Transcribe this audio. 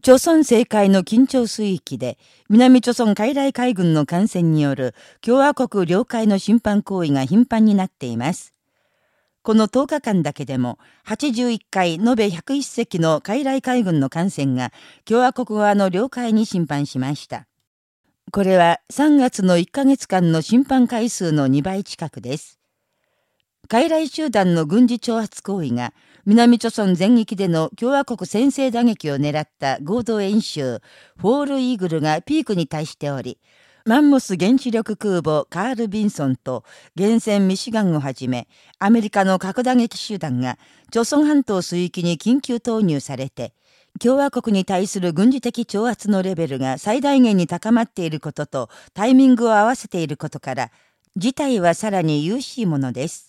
朝鮮政界の緊張水域で、南朝鮮海来海軍の艦船による共和国領海の侵犯行為が頻繁になっています。この10日間だけでも、81回延べ101隻の海来海軍の艦船が共和国側の領海に侵犯しました。これは3月の1ヶ月間の侵犯回数の2倍近くです。傀儡集団の軍事挑発行為が南朝鮮全域での共和国先制打撃を狙った合同演習、フォールイーグルがピークに達しており、マンモス原子力空母カール・ビンソンと原戦ミシガンをはじめ、アメリカの核打撃集団が朝鮮半島水域に緊急投入されて、共和国に対する軍事的挑発のレベルが最大限に高まっていることとタイミングを合わせていることから、事態はさらに優しいものです。